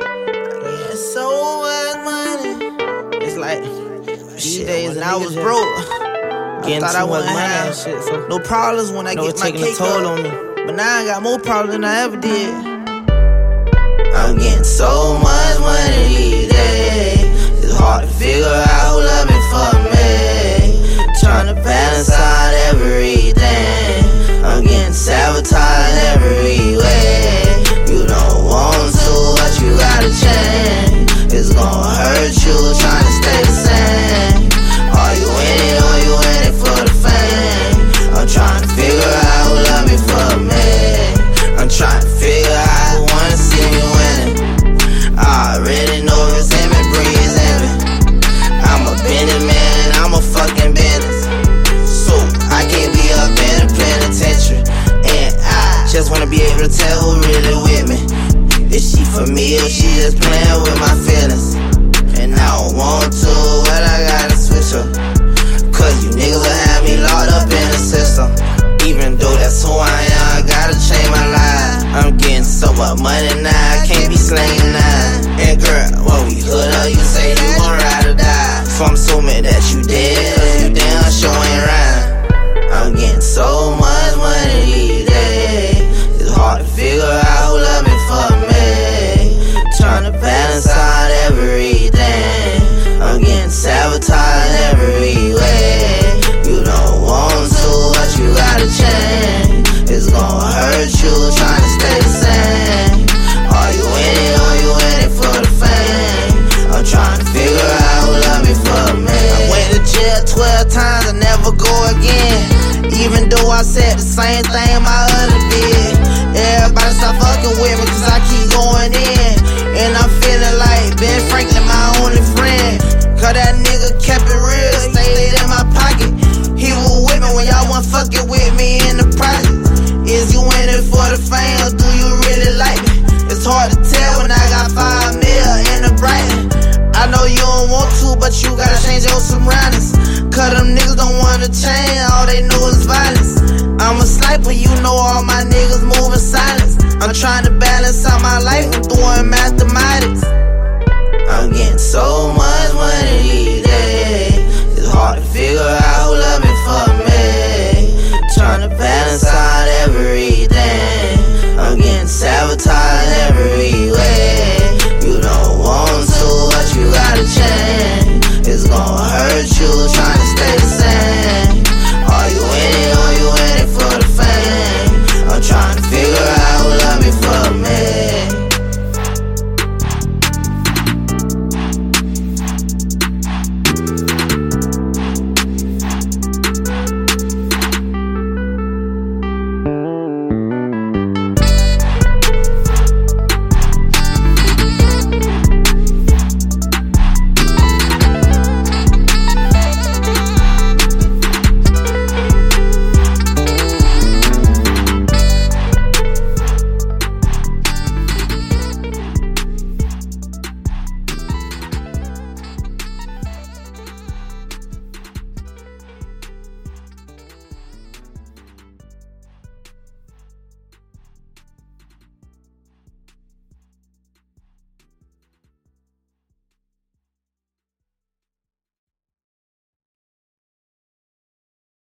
Yeah, so much money. It's like these days, and I was broke. I thought I wouldn't have shit, so no problems when I know get my cake toll on me. But now I got more problems than I ever did. I'm getting so much for me or she just playing with my feelings? And I don't want to, but I gotta switch up. Cause you niggas will have me locked up in the system. Even though that's who I am, I gotta change my life. I'm getting so much money now, I can't be slanging now. And girl, when we hood up, you say you gon' ride or die. So I'm assuming that you dead, cause you damn sure ain't rhyme. I'm getting so much money these days. It's hard to figure out sabotaged every way. You don't want to, but you gotta change. It's gonna hurt you trying to stay the same. Are you in it or you in it for the fame? I'm trying to figure out who love me for me. I went to jail 12 times, I never go again. Even though I said the same thing my other did. but you gotta change your surroundings. Cause them niggas don't wanna change, all they know is violence. I'm a sniper, you know all my niggas moving silence. I'm trying to balance out my life, I'm doing mathematics. I'm getting so much.